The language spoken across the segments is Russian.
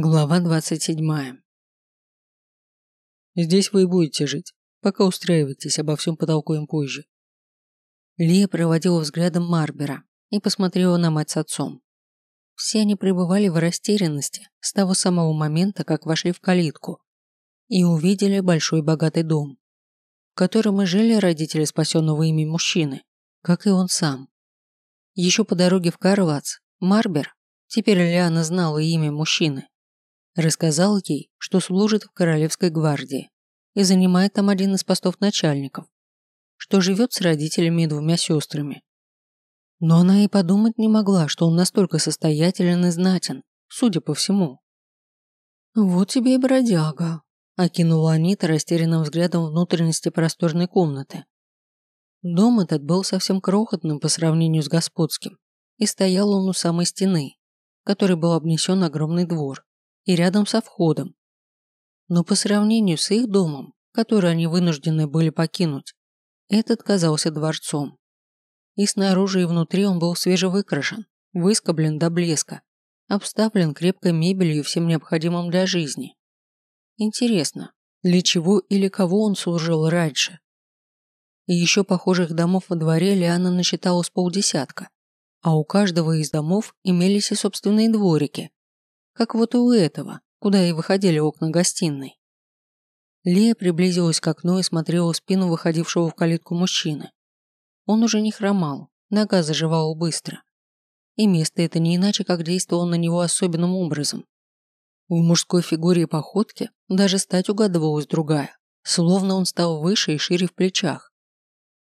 Глава 27. Здесь вы и будете жить, пока устраиваетесь, обо всем потолкуем позже. Лия проводила взглядом Марбера и посмотрела на мать с отцом. Все они пребывали в растерянности с того самого момента, как вошли в калитку и увидели большой богатый дом, в котором и жили родители спасенного ими мужчины, как и он сам. Еще по дороге в Карлац Марбер, теперь Лиана знала имя мужчины, рассказал ей, что служит в Королевской гвардии и занимает там один из постов начальников, что живет с родителями и двумя сестрами. Но она и подумать не могла, что он настолько состоятелен и знатен, судя по всему. «Вот тебе и бродяга», – окинула Анита растерянным взглядом внутренности просторной комнаты. Дом этот был совсем крохотным по сравнению с господским, и стоял он у самой стены, которой был обнесен огромный двор, и рядом со входом. Но по сравнению с их домом, который они вынуждены были покинуть, этот казался дворцом. И снаружи и внутри он был свежевыкрашен, выскоблен до блеска, обставлен крепкой мебелью всем необходимым для жизни. Интересно, для чего или кого он служил раньше? И еще похожих домов во дворе Лиана насчитала с полдесятка, а у каждого из домов имелись и собственные дворики, как вот у этого, куда и выходили окна гостиной. Лея приблизилась к окну и смотрела в спину выходившего в калитку мужчины. Он уже не хромал, нога заживала быстро. И место это не иначе, как действовало на него особенным образом. В мужской фигуре и походке даже стать угадывалась другая, словно он стал выше и шире в плечах.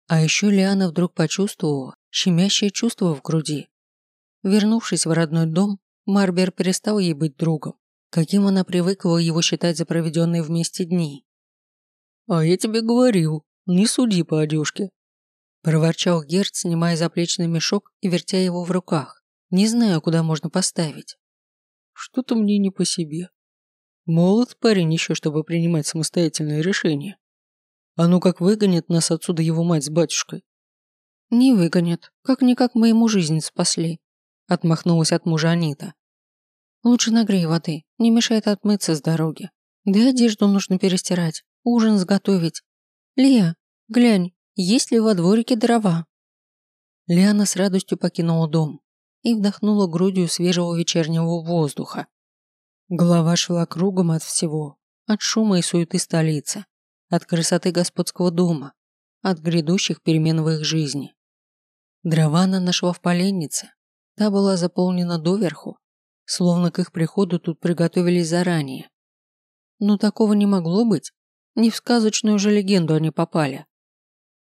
А еще Лиана вдруг почувствовала щемящее чувство в груди. Вернувшись в родной дом, Марбер перестал ей быть другом, каким она привыкла его считать за проведенные вместе дни. «А я тебе говорил, не суди по одежке», проворчал Герц, снимая заплечный мешок и вертя его в руках, не зная, куда можно поставить. «Что-то мне не по себе. Молод парень еще, чтобы принимать самостоятельные решения. А ну как выгонит нас отсюда его мать с батюшкой?» «Не выгонят. Как-никак мы ему жизнь спасли», отмахнулась от мужа Анита. Лучше нагрей воды, не мешает отмыться с дороги. Да и одежду нужно перестирать, ужин сготовить. Лия, глянь, есть ли во дворике дрова? Лиана с радостью покинула дом и вдохнула грудью свежего вечернего воздуха. Голова шла кругом от всего, от шума и суеты столицы, от красоты господского дома, от грядущих перемен в их жизни. Дрова она нашла в поленнице, Та была заполнена доверху, словно к их приходу тут приготовились заранее. Но такого не могло быть. Не в сказочную же легенду они попали.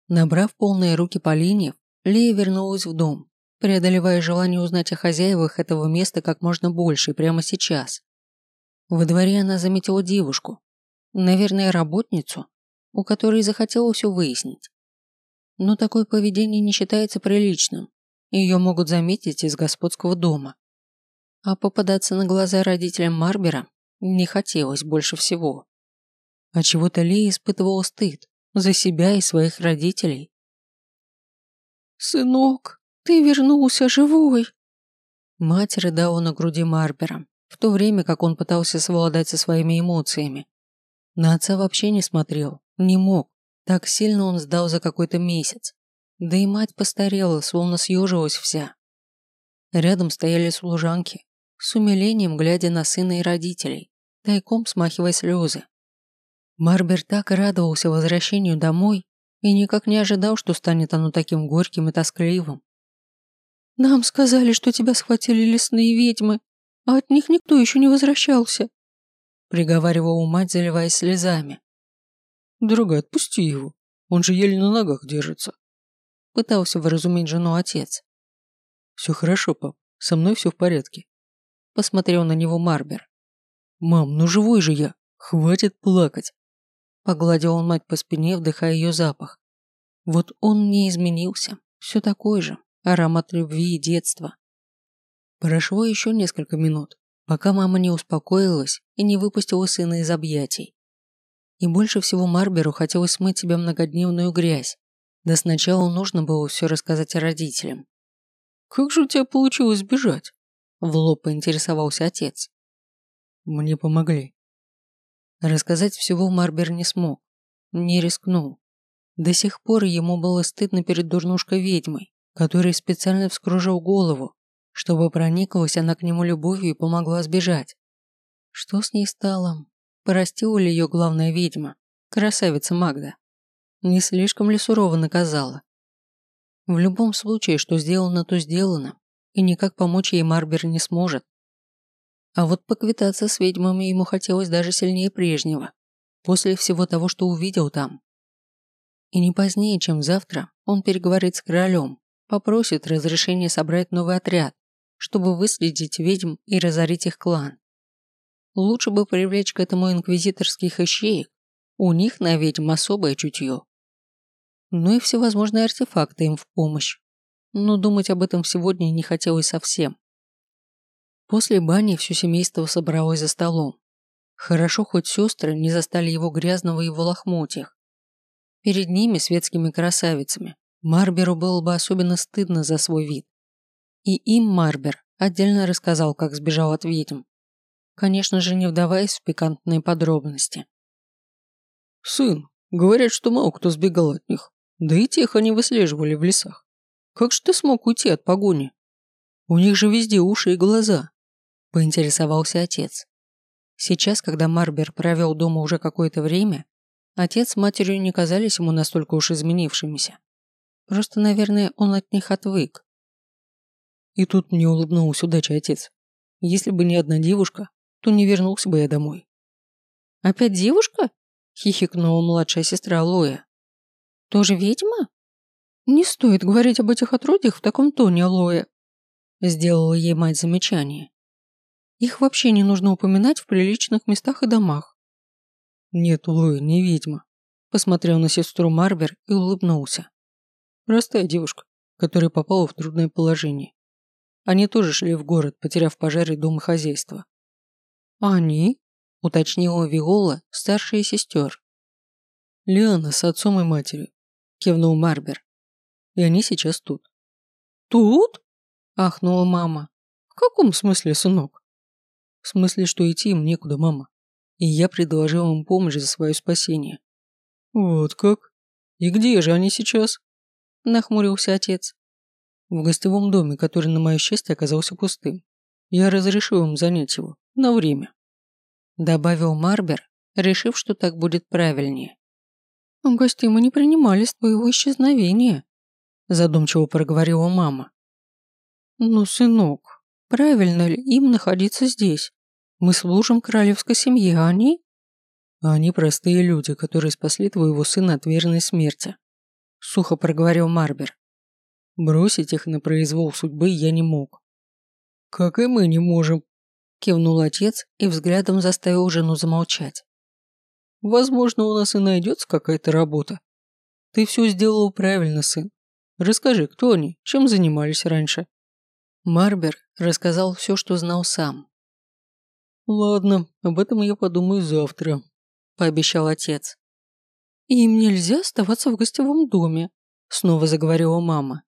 Набрав полные руки поленьев, Лея вернулась в дом, преодолевая желание узнать о хозяевах этого места как можно больше прямо сейчас. Во дворе она заметила девушку, наверное, работницу, у которой захотела все выяснить. Но такое поведение не считается приличным, ее могут заметить из господского дома. А попадаться на глаза родителям Марбера не хотелось больше всего. А чего-то Ли испытывал стыд за себя и своих родителей. «Сынок, ты вернулся живой!» Мать рыдала на груди Марбера, в то время как он пытался совладать со своими эмоциями. На отца вообще не смотрел, не мог, так сильно он сдал за какой-то месяц. Да и мать постарела, словно съежилась вся. Рядом стояли служанки, с умилением глядя на сына и родителей, тайком смахивая слезы. Марбер так радовался возвращению домой и никак не ожидал, что станет оно таким горьким и тоскливым. «Нам сказали, что тебя схватили лесные ведьмы, а от них никто еще не возвращался», приговаривала мать, заливаясь слезами. «Дорогая, отпусти его, он же еле на ногах держится», Пытался выразумить жену отец. «Все хорошо, пап. Со мной все в порядке». Посмотрел на него Марбер. «Мам, ну живой же я. Хватит плакать». Погладил он мать по спине, вдыхая ее запах. Вот он не изменился. Все такой же. Аромат любви и детства. Прошло еще несколько минут, пока мама не успокоилась и не выпустила сына из объятий. И больше всего Марберу хотелось смыть себе многодневную грязь, да сначала нужно было все рассказать родителям. «Как же у тебя получилось сбежать?» В лоб поинтересовался отец. мне помогли. Рассказать всего Марбер не смог, не рискнул. До сих пор ему было стыдно перед дурнушкой-ведьмой, которой специально вскружил голову, чтобы прониклась она к нему любовью и помогла сбежать. Что с ней стало? Порастила ли ее главная ведьма, красавица Магда? Не слишком ли сурово наказала? В любом случае, что сделано, то сделано, и никак помочь ей Марбер не сможет. А вот поквитаться с ведьмами ему хотелось даже сильнее прежнего, после всего того, что увидел там. И не позднее, чем завтра, он переговорит с королем, попросит разрешения собрать новый отряд, чтобы выследить ведьм и разорить их клан. Лучше бы привлечь к этому инквизиторских ищеек, у них на ведьм особое чутье. Ну и всевозможные артефакты им в помощь. Но думать об этом сегодня не хотелось совсем. После бани все семейство собралось за столом. Хорошо, хоть сестры не застали его грязного и в лохмотьях. Перед ними, светскими красавицами, Марберу было бы особенно стыдно за свой вид. И им Марбер отдельно рассказал, как сбежал от ведьм. Конечно же, не вдаваясь в пикантные подробности. «Сын, говорят, что мало кто сбегал от них. Да и тех они выслеживали в лесах. Как же ты смог уйти от погони? У них же везде уши и глаза», – поинтересовался отец. Сейчас, когда Марбер провел дома уже какое-то время, Отец с матерью не казались ему настолько уж изменившимися. Просто, наверное, он от них отвык. И тут мне улыбнулась удача отец. Если бы не одна девушка, то не вернулся бы я домой. «Опять девушка?» – хихикнула младшая сестра Лоя. «Тоже ведьма?» «Не стоит говорить об этих отродьях в таком тоне, Лоя», – сделала ей мать замечание. «Их вообще не нужно упоминать в приличных местах и домах. «Нет, Луи, не ведьма», – посмотрел на сестру Марбер и улыбнулся. «Простая девушка, которая попала в трудное положение. Они тоже шли в город, потеряв пожар и дом и хозяйство». «Они?» – уточнила Виола, старшая сестер. «Лиана с отцом и матерью», – кивнул Марбер. «И они сейчас тут». «Тут?» – ахнула мама. «В каком смысле, сынок?» «В смысле, что идти им некуда, мама и я предложил им помощь за свое спасение. «Вот как? И где же они сейчас?» – нахмурился отец. «В гостевом доме, который, на мое счастье, оказался пустым. Я разрешил им занять его. На время». Добавил Марбер, решив, что так будет правильнее. «Гостей мы не принимали с твоего исчезновения», – задумчиво проговорила мама. «Ну, сынок, правильно ли им находиться здесь? Мы служим королевской семье, а они...» «Они простые люди, которые спасли твоего сына от верной смерти», — сухо проговорил Марбер. «Бросить их на произвол судьбы я не мог». «Как и мы не можем», — кивнул отец и взглядом заставил жену замолчать. «Возможно, у нас и найдется какая-то работа. Ты все сделал правильно, сын. Расскажи, кто они, чем занимались раньше?» Марбер рассказал все, что знал сам, «Ладно, об этом я подумаю завтра», – пообещал отец. «Им нельзя оставаться в гостевом доме», – снова заговорила мама.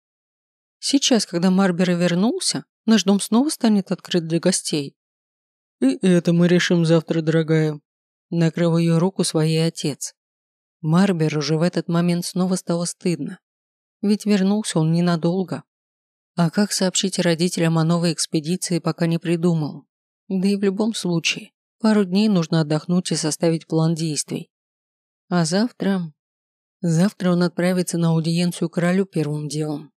«Сейчас, когда Марбер вернулся, наш дом снова станет открыт для гостей». «И это мы решим завтра, дорогая», – накрыл ее руку своей отец. Марбер уже в этот момент снова стало стыдно. Ведь вернулся он ненадолго. А как сообщить родителям о новой экспедиции, пока не придумал? Да и в любом случае, пару дней нужно отдохнуть и составить план действий. А завтра... Завтра он отправится на аудиенцию королю первым делом.